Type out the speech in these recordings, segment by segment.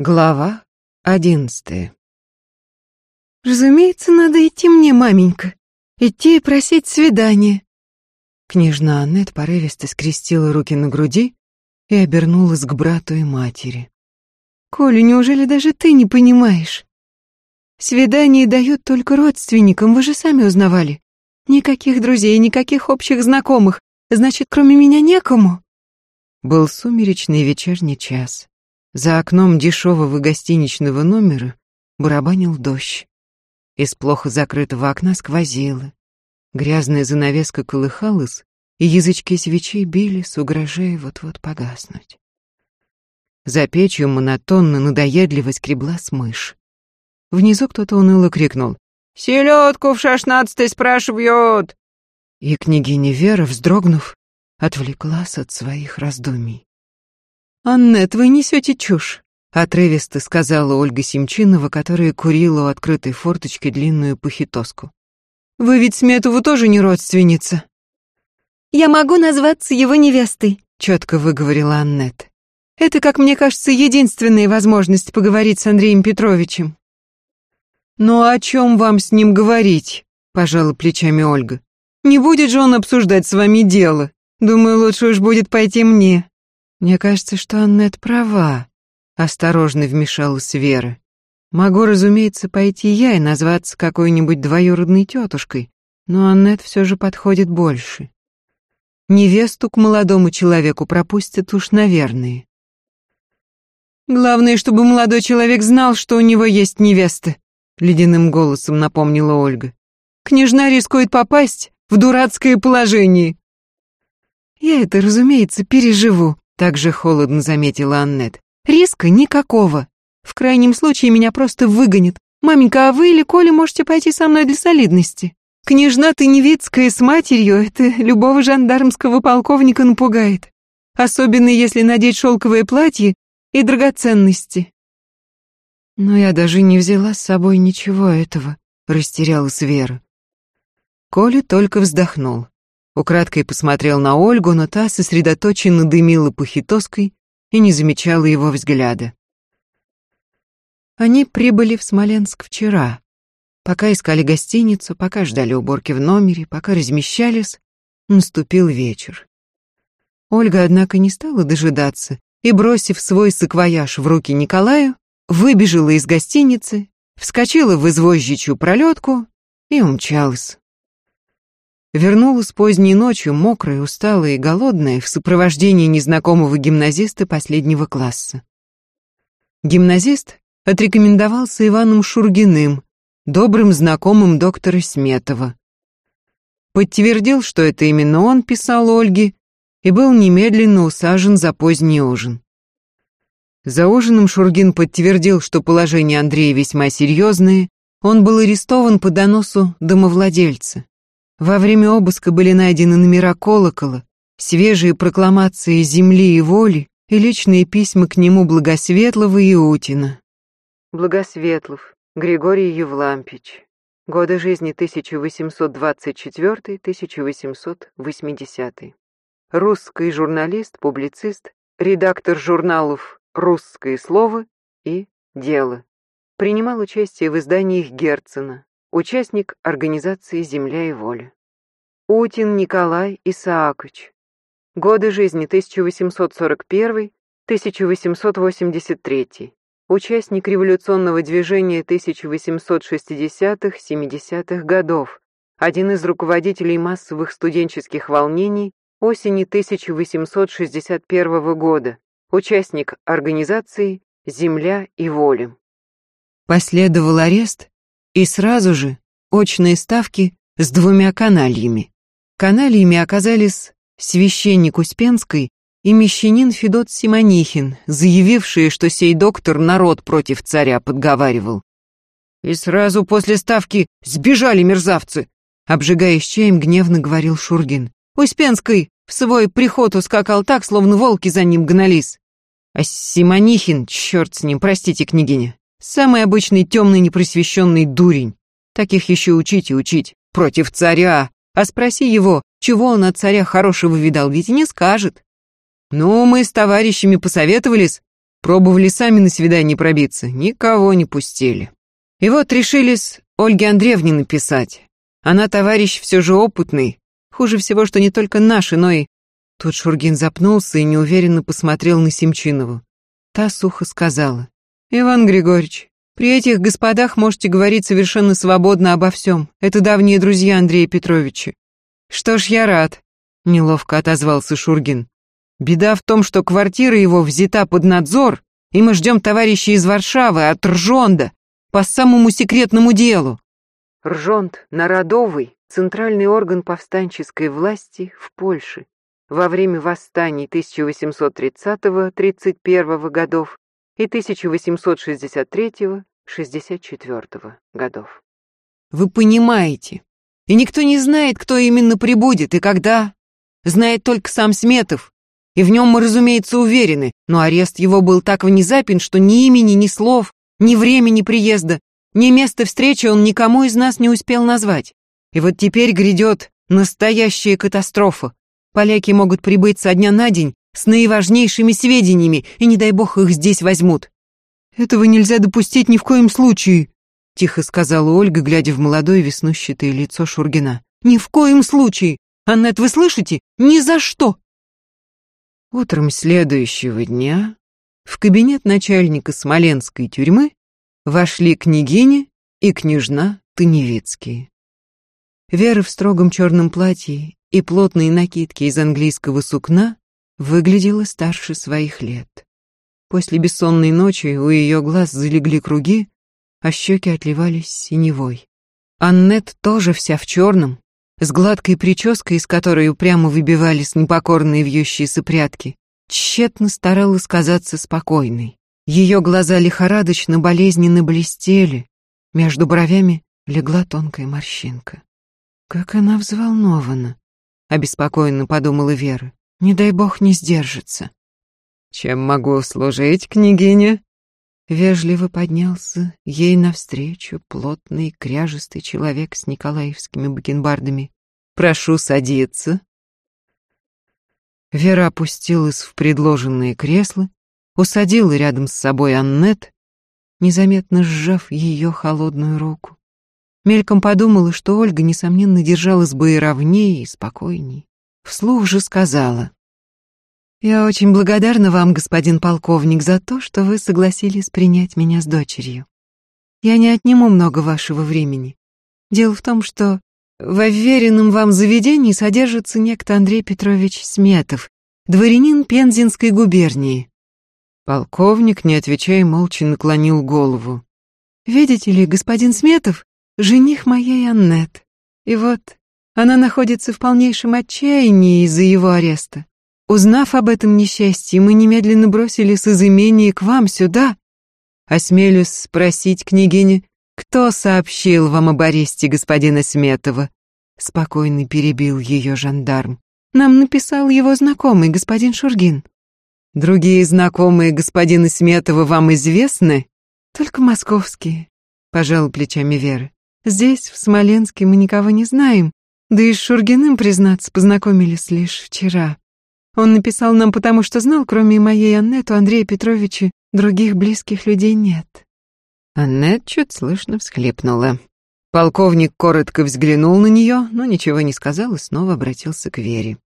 Глава одиннадцатая. «Разумеется, надо идти мне, маменька. Идти и просить свидания». Княжна Аннет порывисто скрестила руки на груди и обернулась к брату и матери. «Коля, неужели даже ты не понимаешь? Свидания дают только родственникам, вы же сами узнавали. Никаких друзей, никаких общих знакомых. Значит, кроме меня некому». Был сумеречный вечерний час. За окном дешевого гостиничного номера барабанил дождь. Из плохо закрытого окна сквозило. Грязная занавеска колыхалась, и язычки свечей бились, угрожая вот-вот погаснуть. За печью монотонно, надоедливо скреблась мышь. Внизу кто-то уныло крикнул «Селедку в шестнадцатой спрашивают!» И княгиня Вера, вздрогнув, отвлеклась от своих раздумий. «Аннет, вы несете чушь», — отрывисто сказала Ольга Семчинова, которая курила у открытой форточки длинную похитоску. «Вы ведь Сметову тоже не родственница». «Я могу назваться его невестой», — четко выговорила Аннет. «Это, как мне кажется, единственная возможность поговорить с Андреем Петровичем». «Ну о чем вам с ним говорить?» — пожала плечами Ольга. «Не будет же он обсуждать с вами дело. Думаю, лучше уж будет пойти мне». Мне кажется, что Аннет права, осторожно вмешалась Вера. Могу, разумеется, пойти я и назваться какой-нибудь двоюродной тетушкой, но Аннет все же подходит больше. Невесту к молодому человеку пропустят уж, наверное. Главное, чтобы молодой человек знал, что у него есть невеста, ледяным голосом напомнила Ольга. Княжна рискует попасть в дурацкое положение. Я это, разумеется, переживу, также холодно заметила Аннет. Риска никакого. В крайнем случае меня просто выгонят. Маменька, а вы или Коля можете пойти со мной для солидности? Княжна Тыневицкая с матерью — это любого жандармского полковника напугает. Особенно если надеть шелковое платье и драгоценности. Но я даже не взяла с собой ничего этого, растерялась Вера. Коля только вздохнул. Украдкой посмотрел на Ольгу, но та сосредоточенно дымила похитоской и не замечала его взгляда. Они прибыли в Смоленск вчера. Пока искали гостиницу, пока ждали уборки в номере, пока размещались, наступил вечер. Ольга, однако, не стала дожидаться и, бросив свой саквояж в руки Николаю, выбежала из гостиницы, вскочила в извозжичью пролетку и умчалась. Вернулась поздней ночью, мокрая, усталая и голодная, в сопровождении незнакомого гимназиста последнего класса. Гимназист отрекомендовался Иваном Шургиным, добрым знакомым доктора Сметова. Подтвердил, что это именно он писал Ольге, и был немедленно усажен за поздний ужин. За ужином Шургин подтвердил, что положение Андрея весьма серьезное, он был арестован по доносу домовладельца. Во время обыска были найдены номера колокола, свежие прокламации земли и воли и личные письма к нему Благосветлого и Утина. Благосветлов Григорий Евлампич. Годы жизни 1824-1880. Русский журналист, публицист, редактор журналов «Русское слово» и «Дело». Принимал участие в изданиях Герцена, Участник организации «Земля и воля». Утин Николай Исаакович. Годы жизни 1841-1883. Участник революционного движения 1860-70-х годов. Один из руководителей массовых студенческих волнений осени 1861 года. Участник организации «Земля и воля». Последовал арест и сразу же очные ставки с двумя канальями. Канальями оказались священник Успенской и мещанин Федот Симонихин, заявившие, что сей доктор народ против царя подговаривал. «И сразу после ставки сбежали мерзавцы!» Обжигаясь чаем, гневно говорил Шургин. «Успенской в свой приход ускакал так, словно волки за ним гнались. А Симонихин, черт с ним, простите, княгиня, Самый обычный темный непросвещенный дурень. Таких еще учить и учить. Против царя. А спроси его, чего он от царя хорошего видал, ведь и не скажет. Ну, мы с товарищами посоветовались. Пробовали сами на свидание пробиться, никого не пустили. И вот решились Ольге Андреевне написать. Она товарищ все же опытный. Хуже всего, что не только наш, но и... Тут Шургин запнулся и неуверенно посмотрел на Семчинову. Та сухо сказала. «Иван Григорьевич, при этих господах можете говорить совершенно свободно обо всем. Это давние друзья Андрея Петровича». «Что ж, я рад», — неловко отозвался Шургин. «Беда в том, что квартира его взята под надзор, и мы ждем товарища из Варшавы, от Ржонда, по самому секретному делу». Ржонд — народовый, центральный орган повстанческой власти в Польше во время восстаний 1830-31 годов и 1863-64 годов. Вы понимаете, и никто не знает, кто именно прибудет и когда. Знает только сам Сметов, и в нем мы, разумеется, уверены, но арест его был так внезапен, что ни имени, ни слов, ни времени приезда, ни места встречи он никому из нас не успел назвать. И вот теперь грядет настоящая катастрофа. Поляки могут прибыть со дня на день с наиважнейшими сведениями, и не дай бог их здесь возьмут. Этого нельзя допустить ни в коем случае, тихо сказала Ольга, глядя в молодое веснущатое лицо Шургина. Ни в коем случае. Аннет, вы слышите? Ни за что. Утром следующего дня в кабинет начальника Смоленской тюрьмы вошли княгиня и княжна Таневицкие. Вера в строгом черном платье и плотные накидки из английского сукна выглядела старше своих лет. После бессонной ночи у ее глаз залегли круги, а щеки отливались синевой. Аннет тоже вся в черном, с гладкой прической, из которой упрямо выбивались непокорные вьющиеся прятки, тщетно старалась казаться спокойной. Ее глаза лихорадочно болезненно блестели, между бровями легла тонкая морщинка. Как она взволнована, обеспокоенно подумала Вера. Не дай бог не сдержится. Чем могу служить, княгиня? Вежливо поднялся ей навстречу плотный кряжистый человек с николаевскими бакенбардами. Прошу садиться. Вера опустилась в предложенное кресло, усадила рядом с собой Аннет, незаметно сжав ее холодную руку. Мельком подумала, что Ольга, несомненно, держалась бы и ровнее, и спокойней. Вслух же сказала. «Я очень благодарна вам, господин полковник, за то, что вы согласились принять меня с дочерью. Я не отниму много вашего времени. Дело в том, что в уверенном вам заведении содержится некто Андрей Петрович Сметов, дворянин Пензенской губернии». Полковник, не отвечая, молча наклонил голову. «Видите ли, господин Сметов жених моей Аннет. И вот она находится в полнейшем отчаянии из-за его ареста. Узнав об этом несчастье, мы немедленно бросились из имения к вам сюда. Осмелюсь спросить, княгиня, кто сообщил вам об аресте господина Сметова? Спокойно перебил ее жандарм. Нам написал его знакомый, господин Шургин. Другие знакомые господина Сметова вам известны? Только московские, пожал плечами Вера. Здесь, в Смоленске, мы никого не знаем, да и с Шургиным, признаться, познакомились лишь вчера. Он написал нам потому, что знал, кроме моей Аннет, у Андрея Петровича других близких людей нет. Аннет чуть слышно всхлипнула. Полковник коротко взглянул на нее, но ничего не сказал и снова обратился к Вере.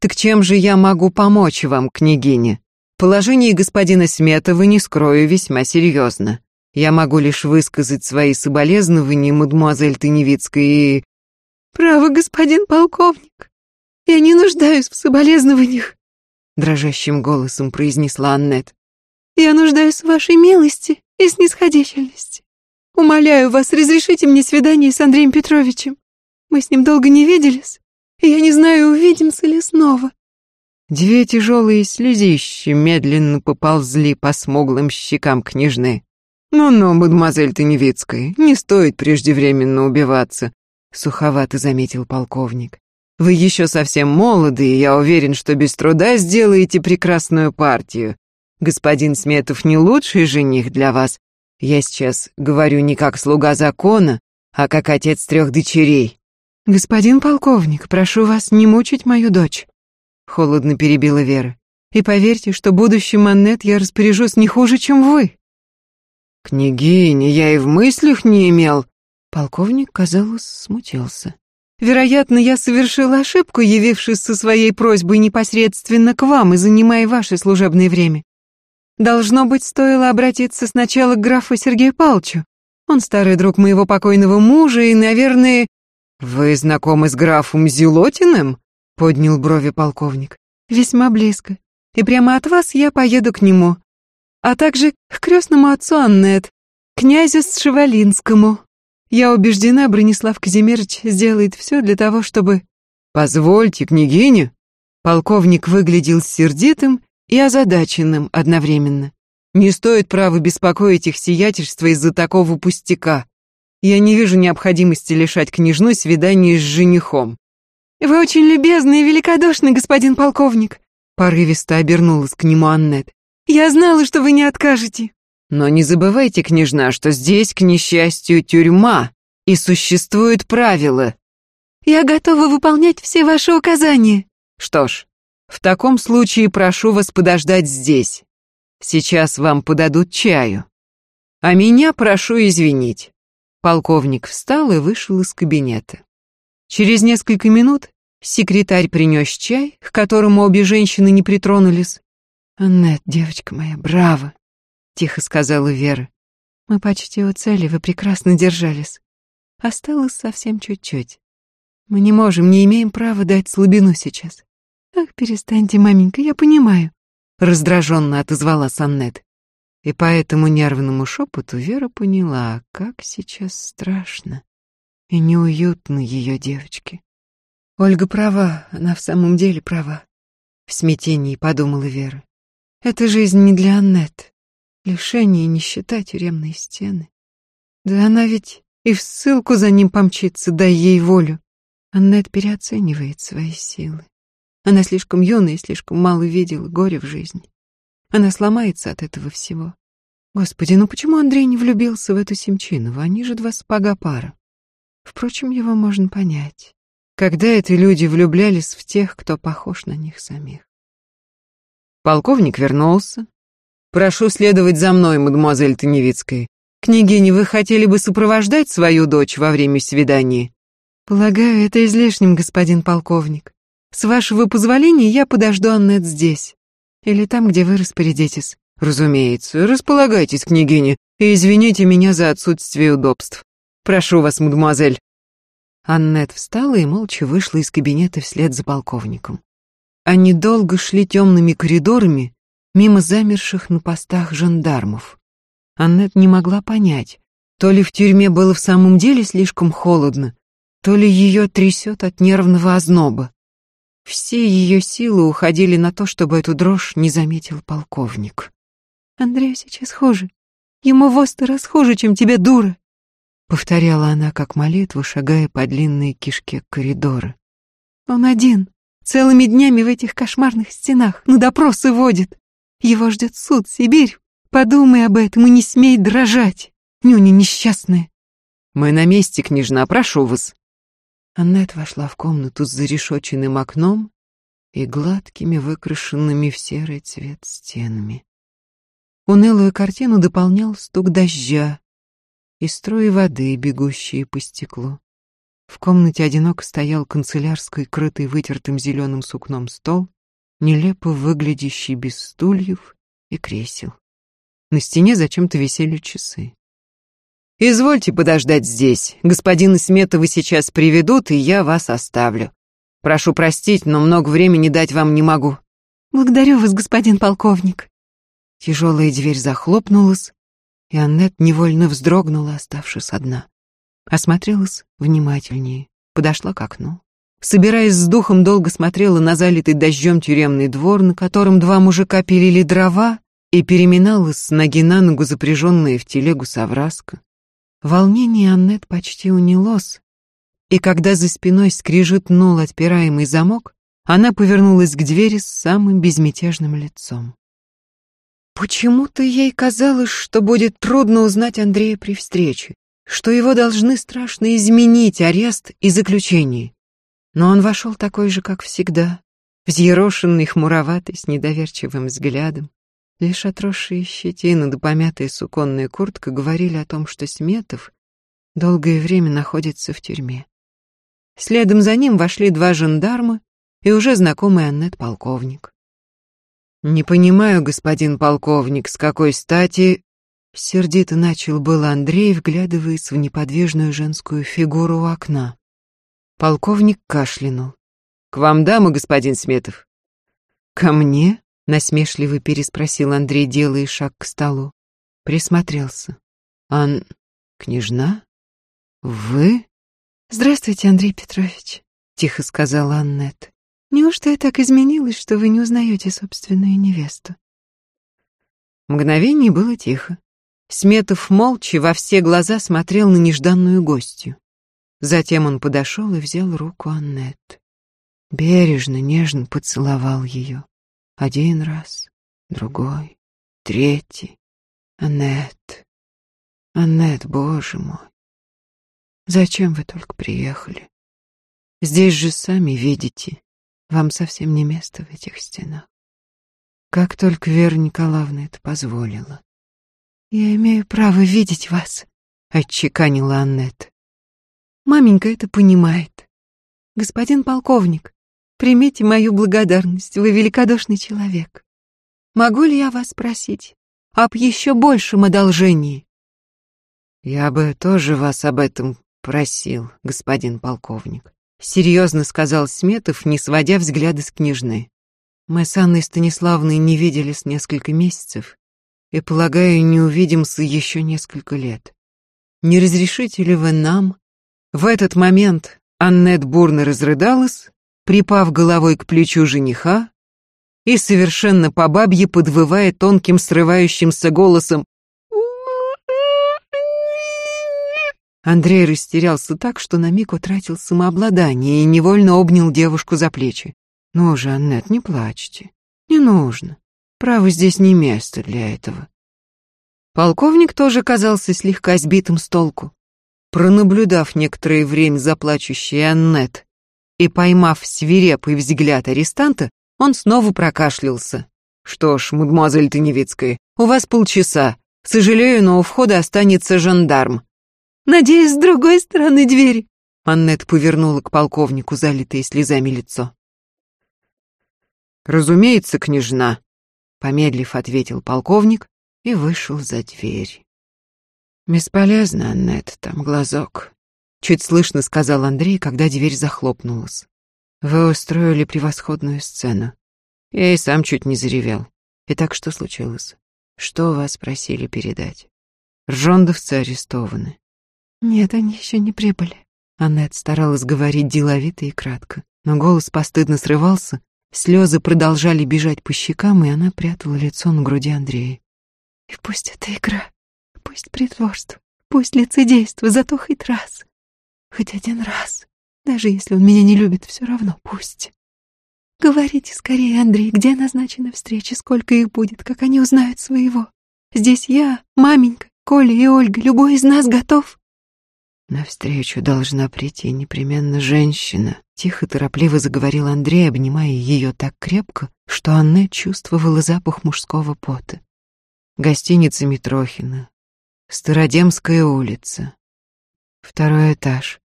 «Так чем же я могу помочь вам, княгиня? Положение господина Сметова, не скрою, весьма серьезно. Я могу лишь высказать свои соболезнования, мадемуазель Таневицкая, и... «Право, господин полковник, я не нуждаюсь в соболезнованиях», дрожащим голосом произнесла Аннет. «Я нуждаюсь в вашей милости и снисходительности. Умоляю вас, разрешите мне свидание с Андреем Петровичем. Мы с ним долго не виделись, и я не знаю, увидимся ли снова». Две тяжелые слезищи медленно поползли по смуглым щекам княжны. «Ну-ну, мадемуазель Таневицкая, не стоит преждевременно убиваться», — суховато заметил полковник. «Вы еще совсем молоды, и я уверен, что без труда сделаете прекрасную партию. Господин Сметов не лучший жених для вас. Я сейчас говорю не как слуга закона, а как отец трех дочерей». «Господин полковник, прошу вас не мучить мою дочь», — холодно перебила Вера. И поверьте, что будущим Аннет я распоряжусь не хуже, чем вы. Княгиня, я и в мыслях не имел. Полковник, казалось, смутился. Вероятно, я совершил ошибку, явившись со своей просьбой непосредственно к вам и занимая ваше служебное время. Должно быть, стоило обратиться сначала к графу Сергею Павловичу. Он старый друг моего покойного мужа и, наверное... Вы знакомы с графом Зелотиным? Поднял брови полковник. Весьма близко. И прямо от вас я поеду к нему. А также к крестному отцу Аннет, князю Сшевалинскому. Я убеждена, Бронислав Казимирович сделает все для того, чтобы... Позвольте, княгиня. Полковник выглядел сердитым и озадаченным одновременно. Не стоит право беспокоить их сиятельство из-за такого пустяка. Я не вижу необходимости лишать княжну свидания с женихом. Вы очень любезный и великодушный, господин полковник. Порывисто обернулась к нему Аннет. Я знала, что вы не откажете. Но не забывайте, княжна, что здесь, к несчастью, тюрьма, и существуют правила. Я готова выполнять все ваши указания. Что ж, в таком случае прошу вас подождать здесь. Сейчас вам подадут чаю. А меня прошу извинить. Полковник встал и вышел из кабинета. Через несколько минут секретарь принес чай, к которому обе женщины не притронулись. «Аннет, девочка моя, браво!» — тихо сказала Вера. «Мы почти у цели, вы прекрасно держались. Осталось совсем чуть-чуть. Мы не можем, не имеем права дать слабину сейчас. Ах, перестаньте, маменька, я понимаю», — раздраженно отозвала Саннет. И по этому нервному шепоту Вера поняла, как сейчас страшно и неуютно ее девочке. Ольга права, она в самом деле права. В смятении подумала Вера. Эта жизнь не для Аннет. Лишение, нищета, тюремные стены. Да она ведь и в ссылку за ним помчится, дай ей волю. Аннет переоценивает свои силы. Она слишком юная и слишком мало видела горя в жизни. Она сломается от этого всего. Господи, ну почему Андрей не влюбился в эту Семчинову? Они же два спага пара. Впрочем, его можно понять. Когда эти люди влюблялись в тех, кто похож на них самих. Полковник вернулся, Прошу следовать за мной, мадемуазель Таневицкая. Княгиня, вы хотели бы сопровождать свою дочь во время свидания? Полагаю, это излишним, господин полковник. С вашего позволения я подожду Аннет здесь. Или там, где вы распорядитесь. Разумеется, располагайтесь, княгиня, и извините меня за отсутствие удобств. Прошу вас, мадемуазель. Аннет встала и молча вышла из кабинета вслед за полковником. Они долго шли темными коридорами, мимо замерших на постах жандармов. Аннет не могла понять, то ли в тюрьме было в самом деле слишком холодно, то ли ее трясет от нервного озноба. Все ее силы уходили на то, чтобы эту дрожь не заметил полковник. «Андрею сейчас хуже. Ему в раз хуже, чем тебе, дура!» Повторяла она как молитву, шагая по длинной кишке коридора. «Он один, целыми днями в этих кошмарных стенах, на допросы водит. Его ждет суд, Сибирь. Подумай об этом и не смей дрожать. Нюня несчастная. Мы на месте, княжна, прошу вас. Аннет вошла в комнату с зарешоченным окном и гладкими, выкрашенными в серый цвет стенами. Унылую картину дополнял стук дождя и струи воды, бегущие по стеклу. В комнате одиноко стоял канцелярский, крытый вытертым зеленым сукном стол, нелепо выглядящий без стульев и кресел. На стене зачем-то висели часы. «Извольте подождать здесь. Господина Сметова сейчас приведут, и я вас оставлю. Прошу простить, но много времени дать вам не могу». «Благодарю вас, господин полковник». Тяжелая дверь захлопнулась, и Аннет невольно вздрогнула, оставшись одна. Осмотрелась внимательнее, подошла к окну. Собираясь с духом, долго смотрела на залитый дождем тюремный двор, на котором два мужика пилили дрова, и переминалась с ноги на ногу запряженная в телегу совраска. Волнение Аннет почти унялось, и когда за спиной скрижетнул отпираемый замок, она повернулась к двери с самым безмятежным лицом. Почему-то ей казалось, что будет трудно узнать Андрея при встрече, что его должны страшно изменить арест и заключение. Но он вошел такой же, как всегда, взъерошенный, хмуроватый, с недоверчивым взглядом. Лишь отросшие щетины да помятая суконная куртка говорили о том, что Сметов долгое время находится в тюрьме. Следом за ним вошли два жандарма и уже знакомый Аннет полковник. «Не понимаю, господин полковник, с какой стати...» Сердито начал был Андрей, вглядываясь в неподвижную женскую фигуру у окна. Полковник кашлянул. «К вам дама, господин Сметов?» «Ко мне?» — насмешливо переспросил Андрей, делая шаг к столу. Присмотрелся. «Ан... княжна? Вы?» «Здравствуйте, Андрей Петрович», — тихо сказала Аннет. «Неужто я так изменилась, что вы не узнаете собственную невесту?» Мгновение было тихо. Сметов молча во все глаза смотрел на нежданную гостью. Затем он подошел и взял руку Аннет. Бережно, нежно поцеловал ее. Один раз, другой, третий. Аннет, Аннет, боже мой. Зачем вы только приехали? Здесь же сами видите, вам совсем не место в этих стенах. Как только Вера Николаевна это позволила. «Я имею право видеть вас», — отчеканила Аннет. «Маменька это понимает. Господин полковник, примите мою благодарность, вы великодушный человек. Могу ли я вас спросить об еще большем одолжении?» «Я бы тоже вас об этом просил, господин полковник. Серьезно сказал Сметов, не сводя взгляда с княжны. Мы с Анной Станиславной не виделись несколько месяцев, и, полагаю, не увидимся еще несколько лет. Не разрешите ли вы нам? В этот момент Аннет бурно разрыдалась, припав головой к плечу жениха и совершенно по бабье подвывая тонким срывающимся голосом Андрей растерялся так, что на миг утратил самообладание и невольно обнял девушку за плечи. «Ну же, Аннет, не плачьте. Не нужно. Право, здесь не место для этого». Полковник тоже казался слегка сбитым с толку. Пронаблюдав некоторое время за плачущей Аннет и поймав свирепый взгляд арестанта, он снова прокашлялся. «Что ж, мадемуазель Таневицкая, у вас полчаса. Сожалею, но у входа останется жандарм. Надеюсь, с другой стороны двери. Аннет повернула к полковнику залитое слезами лицо. «Разумеется, княжна», — помедлив ответил полковник и вышел за дверь. «Бесполезно, Аннет, там глазок», — чуть слышно сказал Андрей, когда дверь захлопнулась. «Вы устроили превосходную сцену. Я и сам чуть не заревел. Итак, что случилось? Что вас просили передать? Ржондовцы арестованы. «Нет, они еще не прибыли». Аннет старалась говорить деловито и кратко, но голос постыдно срывался, слезы продолжали бежать по щекам, и она прятала лицо на груди Андрея. «И пусть это игра, пусть притворство, пусть лицедейство, зато хоть раз, хоть один раз, даже если он меня не любит, все равно пусть». «Говорите скорее, Андрей, где назначена встреча, сколько их будет, как они узнают своего. Здесь я, маменька, Коля и Ольга, любой из нас готов». Навстречу должна прийти непременно женщина. Тихо, торопливо заговорил Андрей, обнимая ее так крепко, что Анне чувствовала запах мужского пота. Гостиница Митрохина. Стародемская улица. Второй этаж.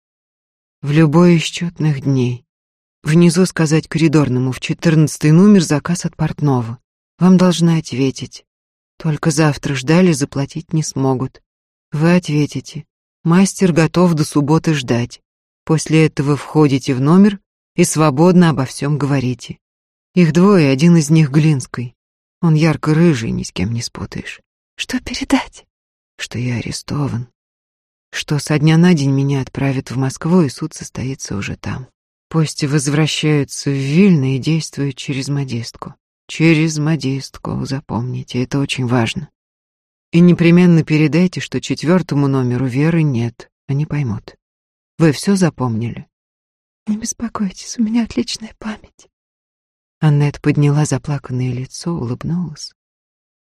В любой из четных дней. Внизу сказать коридорному в четырнадцатый номер заказ от портного. Вам должны ответить. Только завтра ждали, заплатить не смогут. Вы ответите. Мастер готов до субботы ждать. После этого входите в номер и свободно обо всем говорите. Их двое, один из них Глинской. Он ярко-рыжий, ни с кем не спутаешь. Что передать? Что я арестован. Что со дня на день меня отправят в Москву, и суд состоится уже там. Пусть возвращаются в Вильно и действуют через модистку. Через модистку, запомните, это очень важно. И непременно передайте, что четвертому номеру Веры нет, они поймут. Вы все запомнили? Не беспокойтесь, у меня отличная память. Аннет подняла заплаканное лицо, улыбнулась.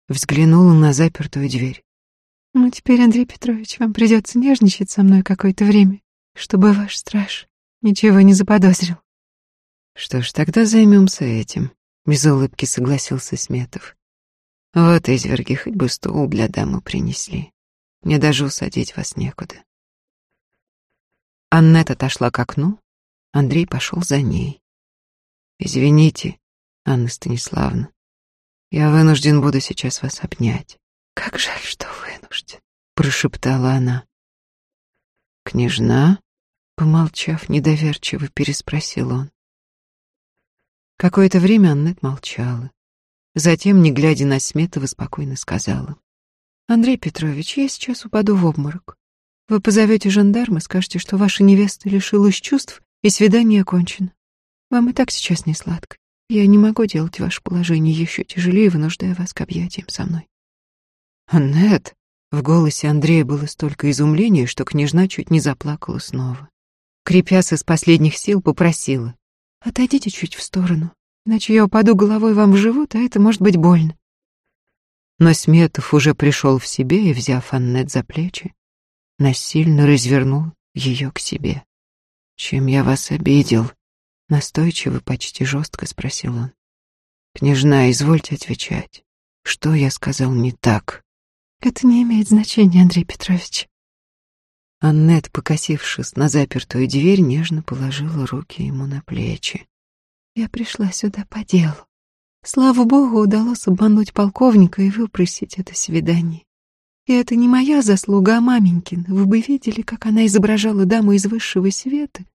Взглянула на запертую дверь. Ну, теперь, Андрей Петрович, вам придется нежничать со мной какое-то время, чтобы ваш страж ничего не заподозрил. Что ж, тогда займемся этим, без улыбки согласился Сметов. Вот изверги, хоть бы стул для дамы принесли. Мне даже усадить вас некуда. Аннет отошла к окну, Андрей пошел за ней. Извините, Анна Станиславовна, я вынужден буду сейчас вас обнять. Как жаль, что вынужден, прошептала она. Княжна, помолчав, недоверчиво переспросил он. Какое-то время Аннет молчала. Затем, не глядя на Сметова, спокойно сказала. «Андрей Петрович, я сейчас упаду в обморок. Вы позовете жандарма, скажете, что ваша невеста лишилась чувств, и свидание окончено. Вам и так сейчас не сладко. Я не могу делать ваше положение еще тяжелее, вынуждая вас к объятиям со мной. Аннет, в голосе Андрея было столько изумления, что княжна чуть не заплакала снова. Крепясь из последних сил, попросила. «Отойдите чуть в сторону, иначе я упаду головой вам в живот, а это может быть больно». Но Сметов уже пришел в себе и, взяв Аннет за плечи, насильно развернул ее к себе. «Чем я вас обидел?» Настойчиво, почти жестко спросил он. «Княжна, извольте отвечать. Что я сказал не так?» «Это не имеет значения, Андрей Петрович». Аннет, покосившись на запертую дверь, нежно положила руки ему на плечи. «Я пришла сюда по делу. Слава богу, удалось обмануть полковника и выпросить это свидание. И это не моя заслуга, а маменькин. Вы бы видели, как она изображала даму из высшего света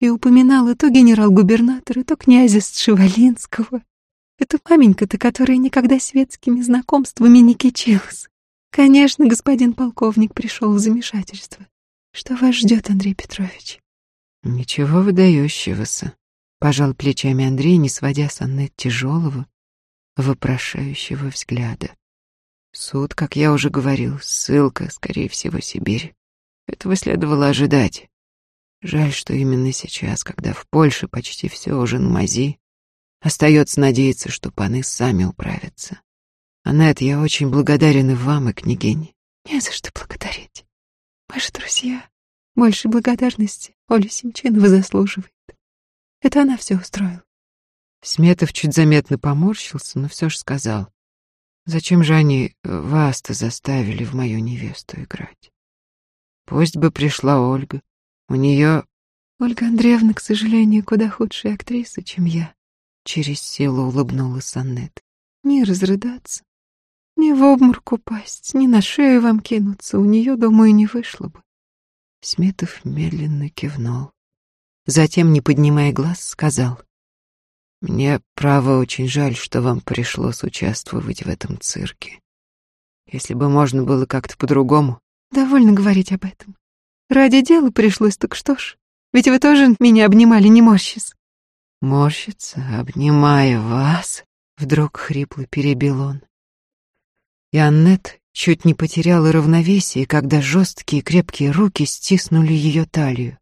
и упоминала то генерал-губернатора, то князя Сшивалинского. Это маменька-то, которая никогда светскими знакомствами не кичилась. Конечно, господин полковник пришел в замешательство. Что вас ждет, Андрей Петрович? Ничего выдающегося, пожал плечами Андрей, не сводя с Аннет тяжелого, вопрошающего взгляда. Суд, как я уже говорил, ссылка, скорее всего, Сибирь. Этого следовало ожидать. Жаль, что именно сейчас, когда в Польше почти все уже на мази, остается надеяться, что паны сами управятся. Аннет, я очень благодарен и вам, и княгине. Не за что благодарить. Ваши друзья. Больше благодарности Оля Семчинова заслуживает. Это она все устроила. Сметов чуть заметно поморщился, но все же сказал. Зачем же они вас-то заставили в мою невесту играть? Пусть бы пришла Ольга, у нее... Ольга Андреевна, к сожалению, куда худшая актриса, чем я. Через силу улыбнулась Аннет. Не разрыдаться, ни в обморок упасть, ни на шею вам кинуться, у нее, думаю, не вышло бы. Сметов медленно кивнул. Затем, не поднимая глаз, сказал. Мне, право, очень жаль, что вам пришлось участвовать в этом цирке. Если бы можно было как-то по-другому... Довольно говорить об этом. Ради дела пришлось, так что ж. Ведь вы тоже меня обнимали, не морщись. Морщится, обнимая вас, вдруг хрипло перебил он. И Аннет чуть не потеряла равновесие, когда жесткие крепкие руки стиснули ее талию.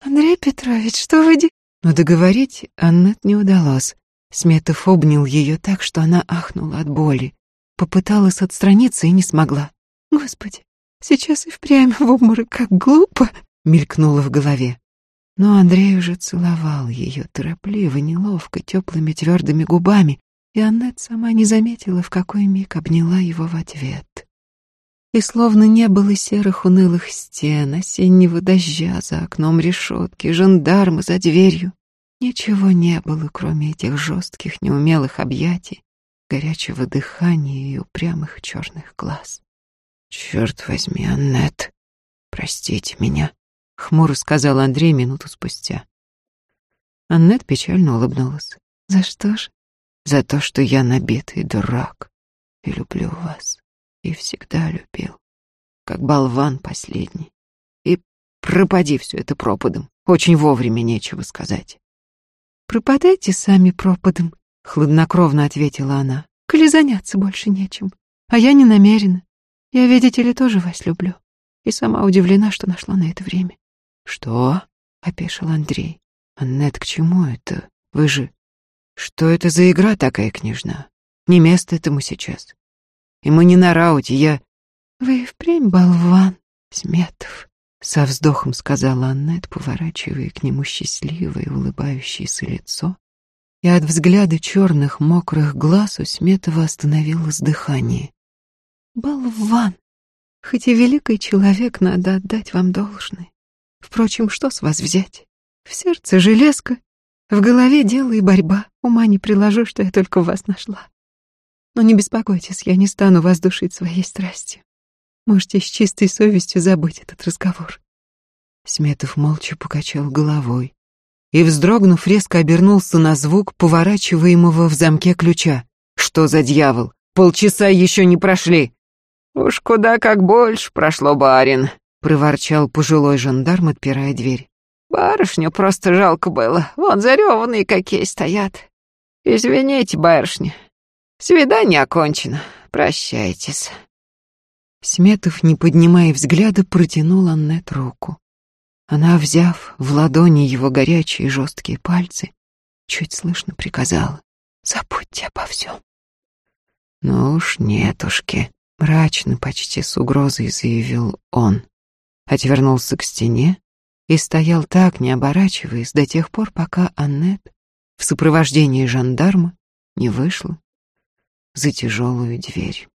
«Андрей Петрович, что вы де...» Но договорить Аннет не удалось. Сметов обнял ее так, что она ахнула от боли. Попыталась отстраниться и не смогла. «Господи, Сейчас и впрямь в обморок, как глупо, мелькнуло в голове. Но Андрей уже целовал ее торопливо, неловко, теплыми твердыми губами, и Аннет сама не заметила, в какой миг обняла его в ответ. И словно не было серых унылых стен, осеннего дождя за окном решетки, жандарма за дверью, ничего не было, кроме этих жестких, неумелых объятий, горячего дыхания и упрямых черных глаз. «Черт возьми, Аннет, простите меня», — хмуро сказал Андрей минуту спустя. Аннет печально улыбнулась. «За что ж?» «За то, что я набитый дурак и люблю вас, и всегда любил, как болван последний. И пропади все это пропадом, очень вовремя нечего сказать». «Пропадайте сами пропадом», — хладнокровно ответила она, «коли заняться больше нечем, а я не намерена. Я, видите ли, тоже вас люблю. И сама удивлена, что нашла на это время. Что? опешил Андрей. Аннет, к чему это? Вы же Что это за игра такая, княжна? Не место этому сейчас. И мы не на рауте, я Вы впрямь болван, Сметов, Со вздохом сказала Аннет, поворачивая к нему счастливое улыбающееся лицо, и от взгляда черных мокрых глаз у Сметова остановилось дыхание. «Болван! Хоть и великий человек, надо отдать вам должное. Впрочем, что с вас взять? В сердце железка, в голове дело и борьба. Ума не приложу, что я только вас нашла. Но не беспокойтесь, я не стану вас душить своей страстью. Можете с чистой совестью забыть этот разговор. Сметов молча покачал головой и, вздрогнув, резко обернулся на звук поворачиваемого в замке ключа. «Что за дьявол? Полчаса еще не прошли!» «Уж куда как больше прошло, барин», — проворчал пожилой жандарм, отпирая дверь. «Барышню просто жалко было. Вон зареванные какие стоят. Извините, барышня. Свидание окончено. Прощайтесь». Сметов, не поднимая взгляда, протянул Аннет руку. Она, взяв в ладони его горячие жесткие пальцы, чуть слышно приказала «Забудьте обо всем». «Ну уж нетушки», — мрачно, почти с угрозой заявил он. Отвернулся к стене и стоял так, не оборачиваясь, до тех пор, пока Аннет в сопровождении жандарма не вышла за тяжелую дверь.